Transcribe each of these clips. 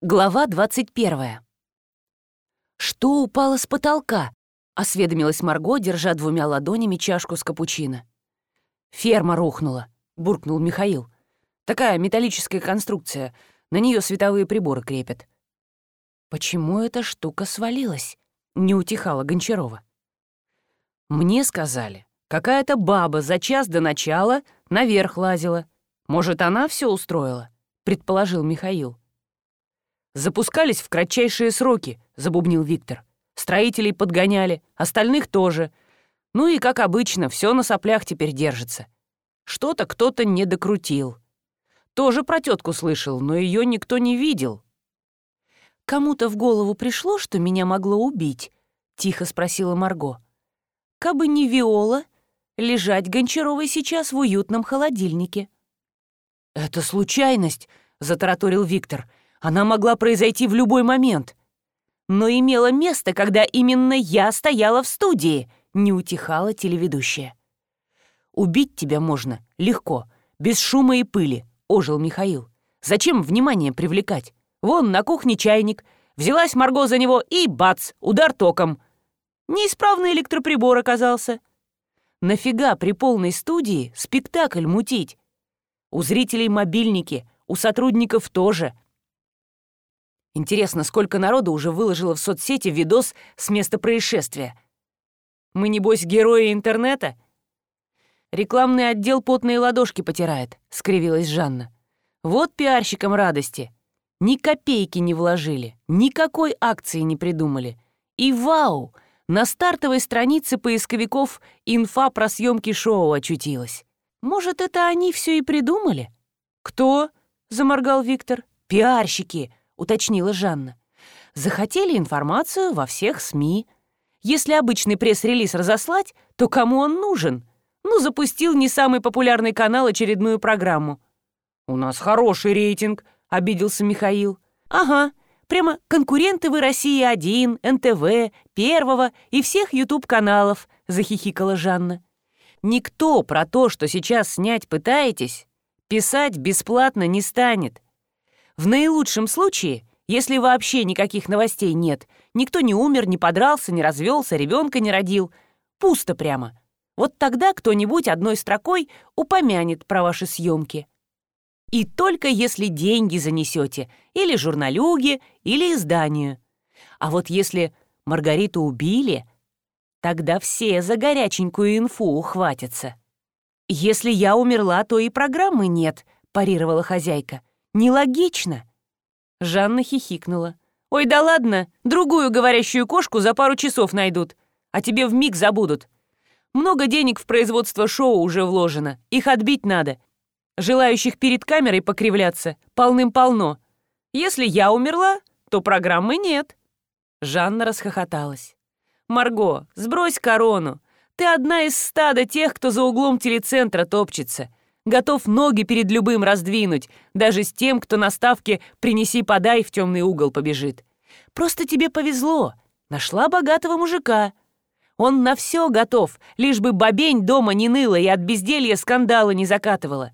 Глава 21. «Что упало с потолка?» — осведомилась Марго, держа двумя ладонями чашку с капучино. «Ферма рухнула», — буркнул Михаил. «Такая металлическая конструкция, на нее световые приборы крепят». «Почему эта штука свалилась?» — не утихала Гончарова. «Мне сказали, какая-то баба за час до начала наверх лазила. Может, она все устроила?» — предположил Михаил запускались в кратчайшие сроки», — забубнил Виктор. «Строителей подгоняли, остальных тоже. Ну и, как обычно, все на соплях теперь держится. Что-то кто-то не докрутил. Тоже про тетку слышал, но ее никто не видел». «Кому-то в голову пришло, что меня могло убить?» — тихо спросила Марго. «Кабы не Виола, лежать Гончаровой сейчас в уютном холодильнике». «Это случайность», — затараторил Виктор — она могла произойти в любой момент. Но имело место, когда именно я стояла в студии, не утихала телеведущая. «Убить тебя можно, легко, без шума и пыли», — ожил Михаил. «Зачем внимание привлекать? Вон на кухне чайник. Взялась Марго за него и бац, удар током. Неисправный электроприбор оказался. Нафига при полной студии спектакль мутить? У зрителей мобильники, у сотрудников тоже. Интересно, сколько народа уже выложило в соцсети видос с места происшествия? Мы, небось, герои интернета? Рекламный отдел потные ладошки потирает, — скривилась Жанна. Вот пиарщикам радости. Ни копейки не вложили, никакой акции не придумали. И вау! На стартовой странице поисковиков инфа про съемки шоу очутилась. Может, это они все и придумали? «Кто?» — заморгал Виктор. «Пиарщики!» уточнила Жанна. Захотели информацию во всех СМИ. Если обычный пресс-релиз разослать, то кому он нужен? Ну, запустил не самый популярный канал очередную программу. «У нас хороший рейтинг», — обиделся Михаил. «Ага, прямо конкуренты вы России 1, «НТВ», «Первого» и всех YouTube-каналов», — захихикала Жанна. «Никто про то, что сейчас снять пытаетесь, писать бесплатно не станет. В наилучшем случае, если вообще никаких новостей нет, никто не умер, не подрался, не развелся, ребенка не родил, пусто прямо. Вот тогда кто-нибудь одной строкой упомянет про ваши съемки. И только если деньги занесете, или журналюги, или изданию. А вот если Маргариту убили, тогда все за горяченькую инфу ухватятся. «Если я умерла, то и программы нет», — парировала хозяйка. Нелогично. Жанна хихикнула. «Ой, да ладно, другую говорящую кошку за пару часов найдут, а тебе в миг забудут. Много денег в производство шоу уже вложено, их отбить надо. Желающих перед камерой покривляться полным-полно. Если я умерла, то программы нет». Жанна расхохоталась. «Марго, сбрось корону. Ты одна из стада тех, кто за углом телецентра топчется готов ноги перед любым раздвинуть, даже с тем, кто на ставке «принеси-подай» в темный угол побежит. Просто тебе повезло. Нашла богатого мужика. Он на все готов, лишь бы бобень дома не ныла и от безделья скандала не закатывала.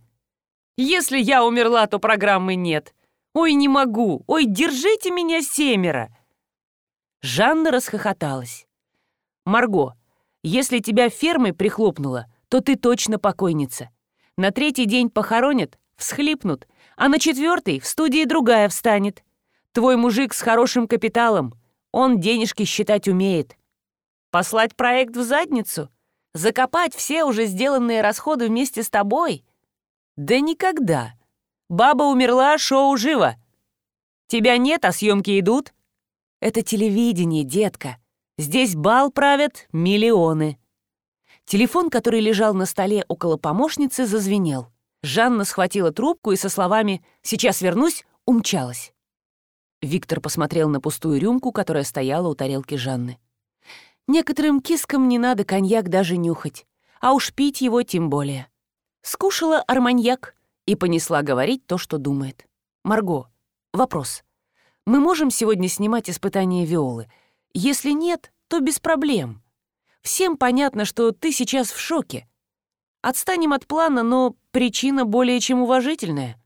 Если я умерла, то программы нет. Ой, не могу. Ой, держите меня семеро. Жанна расхохоталась. Марго, если тебя фермой прихлопнула, то ты точно покойница. На третий день похоронят, всхлипнут, а на четвертый в студии другая встанет. Твой мужик с хорошим капиталом, он денежки считать умеет. Послать проект в задницу? Закопать все уже сделанные расходы вместе с тобой? Да никогда. Баба умерла, шоу живо. Тебя нет, а съемки идут? Это телевидение, детка. Здесь бал правят миллионы. Телефон, который лежал на столе около помощницы, зазвенел. Жанна схватила трубку и со словами «Сейчас вернусь» умчалась. Виктор посмотрел на пустую рюмку, которая стояла у тарелки Жанны. Некоторым кискам не надо коньяк даже нюхать, а уж пить его тем более. Скушала арманьяк и понесла говорить то, что думает. «Марго, вопрос. Мы можем сегодня снимать испытание Виолы? Если нет, то без проблем. Всем понятно, что ты сейчас в шоке. Отстанем от плана, но причина более чем уважительная.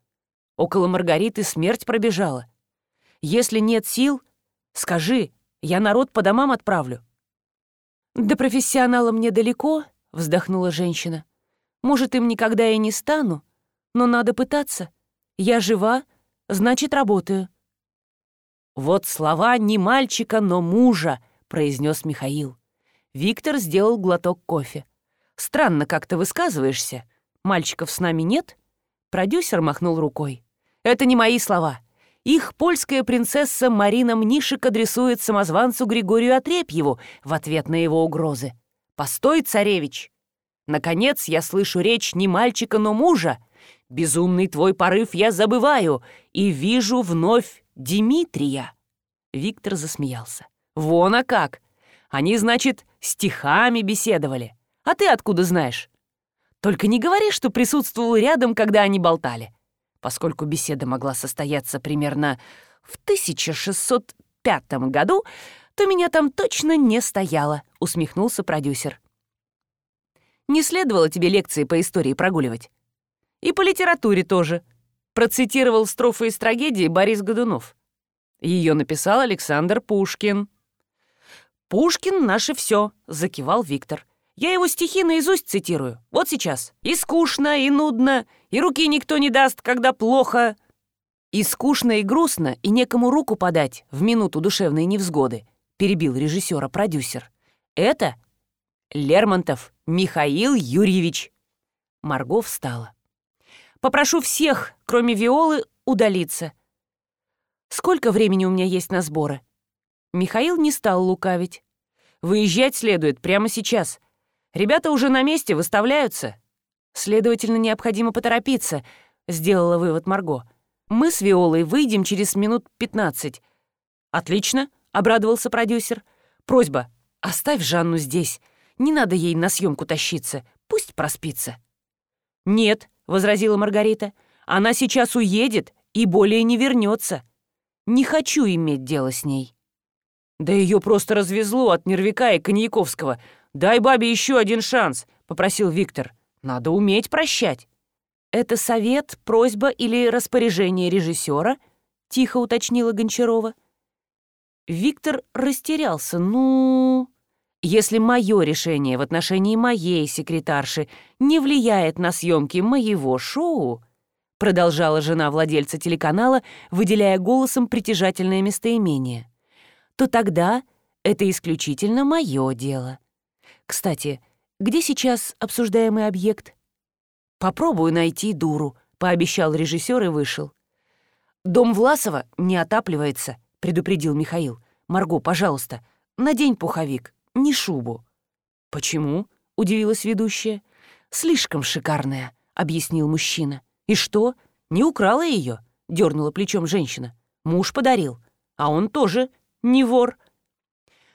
Около Маргариты смерть пробежала. Если нет сил, скажи, я народ по домам отправлю». «До профессионала мне далеко», — вздохнула женщина. «Может, им никогда и не стану, но надо пытаться. Я жива, значит, работаю». «Вот слова не мальчика, но мужа», — произнес Михаил. Виктор сделал глоток кофе. «Странно, как ты высказываешься. Мальчиков с нами нет?» Продюсер махнул рукой. «Это не мои слова. Их польская принцесса Марина Мнишек адресует самозванцу Григорию Отрепьеву в ответ на его угрозы. «Постой, царевич!» «Наконец я слышу речь не мальчика, но мужа. Безумный твой порыв я забываю и вижу вновь Димитрия!» Виктор засмеялся. «Вон а как! Они, значит, стихами беседовали. А ты откуда знаешь? Только не говори, что присутствовал рядом, когда они болтали. Поскольку беседа могла состояться примерно в 1605 году, то меня там точно не стояло», — усмехнулся продюсер. «Не следовало тебе лекции по истории прогуливать. И по литературе тоже», — процитировал строфы из трагедии Борис Годунов. Ее написал Александр Пушкин. «Пушкин — наше все», — закивал Виктор. «Я его стихи наизусть цитирую. Вот сейчас. И скучно, и нудно, и руки никто не даст, когда плохо». «И скучно, и грустно, и некому руку подать в минуту душевной невзгоды», — перебил режиссера продюсер. «Это Лермонтов Михаил Юрьевич». Марго встала. «Попрошу всех, кроме Виолы, удалиться. Сколько времени у меня есть на сборы?» Михаил не стал лукавить. «Выезжать следует прямо сейчас. Ребята уже на месте, выставляются». «Следовательно, необходимо поторопиться», — сделала вывод Марго. «Мы с Виолой выйдем через минут пятнадцать». «Отлично», — обрадовался продюсер. «Просьба, оставь Жанну здесь. Не надо ей на съемку тащиться. Пусть проспится». «Нет», — возразила Маргарита. «Она сейчас уедет и более не вернется. Не хочу иметь дело с ней». Да ее просто развезло от нервика и Коньяковского. Дай бабе еще один шанс, попросил Виктор. Надо уметь прощать. Это совет, просьба или распоряжение режиссера? Тихо уточнила Гончарова. Виктор растерялся. Ну, если мое решение в отношении моей секретарши не влияет на съемки моего шоу, продолжала жена владельца телеканала, выделяя голосом притяжательное местоимение то тогда это исключительно мое дело. Кстати, где сейчас обсуждаемый объект? Попробую найти дуру, пообещал режиссер и вышел. Дом Власова не отапливается, предупредил Михаил. Марго, пожалуйста, надень пуховик, не шубу. Почему? удивилась ведущая. Слишком шикарная, объяснил мужчина. И что? Не украла ее? дернула плечом женщина. Муж подарил, а он тоже не вор».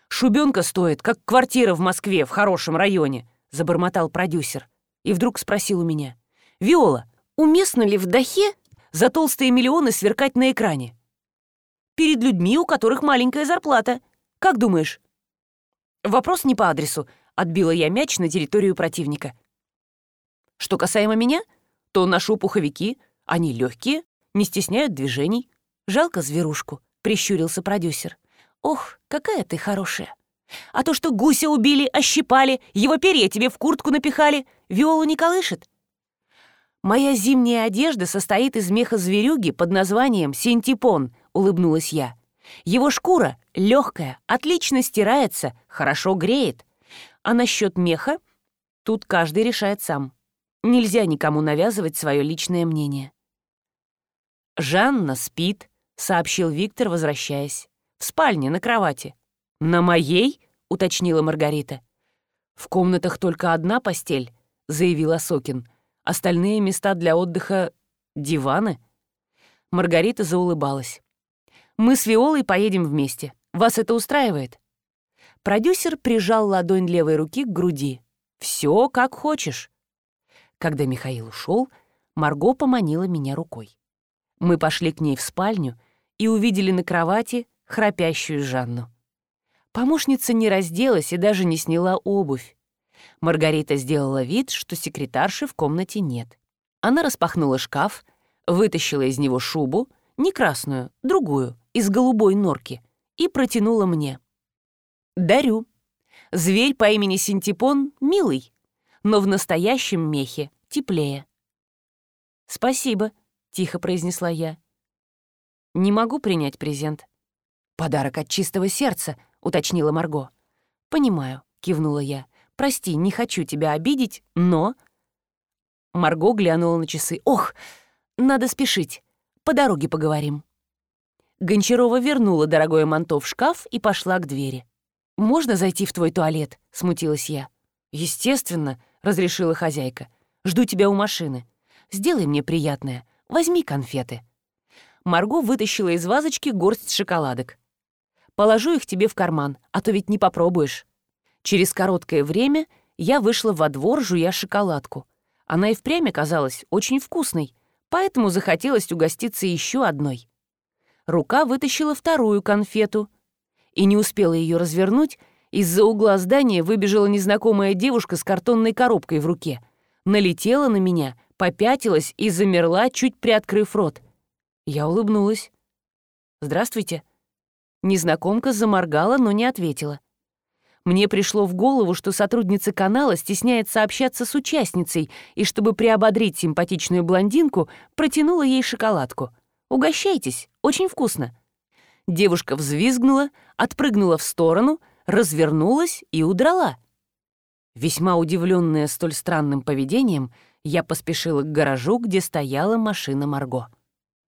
«Шубенка стоит, как квартира в Москве в хорошем районе», — забормотал продюсер. И вдруг спросил у меня. «Виола, уместно ли в Дахе за толстые миллионы сверкать на экране? Перед людьми, у которых маленькая зарплата. Как думаешь?» «Вопрос не по адресу», — отбила я мяч на территорию противника. «Что касаемо меня, то ношу пуховики, они легкие, не стесняют движений. Жалко зверушку», — прищурился продюсер. Ох, какая ты хорошая! А то, что гуся убили, ощипали, его перья тебе в куртку напихали, Виолу не колышет? Моя зимняя одежда состоит из меха зверюги под названием синтепон, улыбнулась я. Его шкура легкая, отлично стирается, хорошо греет. А насчет меха тут каждый решает сам. Нельзя никому навязывать свое личное мнение. «Жанна спит», — сообщил Виктор, возвращаясь в спальне на кровати. «На моей?» — уточнила Маргарита. «В комнатах только одна постель», — заявила Сокин. «Остальные места для отдыха — диваны». Маргарита заулыбалась. «Мы с Виолой поедем вместе. Вас это устраивает?» Продюсер прижал ладонь левой руки к груди. «Все как хочешь». Когда Михаил ушел, Марго поманила меня рукой. Мы пошли к ней в спальню и увидели на кровати храпящую Жанну. Помощница не разделась и даже не сняла обувь. Маргарита сделала вид, что секретарши в комнате нет. Она распахнула шкаф, вытащила из него шубу, не красную, другую, из голубой норки, и протянула мне. «Дарю. Зверь по имени Синтипон милый, но в настоящем мехе теплее». «Спасибо», — тихо произнесла я. «Не могу принять презент», «Подарок от чистого сердца», — уточнила Марго. «Понимаю», — кивнула я. «Прости, не хочу тебя обидеть, но...» Марго глянула на часы. «Ох, надо спешить. По дороге поговорим». Гончарова вернула дорогое манто в шкаф и пошла к двери. «Можно зайти в твой туалет?» — смутилась я. «Естественно», — разрешила хозяйка. «Жду тебя у машины. Сделай мне приятное. Возьми конфеты». Марго вытащила из вазочки горсть шоколадок. Положу их тебе в карман, а то ведь не попробуешь». Через короткое время я вышла во двор, жуя шоколадку. Она и впрямь оказалась очень вкусной, поэтому захотелось угоститься еще одной. Рука вытащила вторую конфету. И не успела ее развернуть, из-за угла здания выбежала незнакомая девушка с картонной коробкой в руке. Налетела на меня, попятилась и замерла, чуть приоткрыв рот. Я улыбнулась. «Здравствуйте», Незнакомка заморгала, но не ответила. Мне пришло в голову, что сотрудница канала стесняется общаться с участницей, и чтобы приободрить симпатичную блондинку, протянула ей шоколадку. «Угощайтесь, очень вкусно». Девушка взвизгнула, отпрыгнула в сторону, развернулась и удрала. Весьма удивленная столь странным поведением, я поспешила к гаражу, где стояла машина Марго.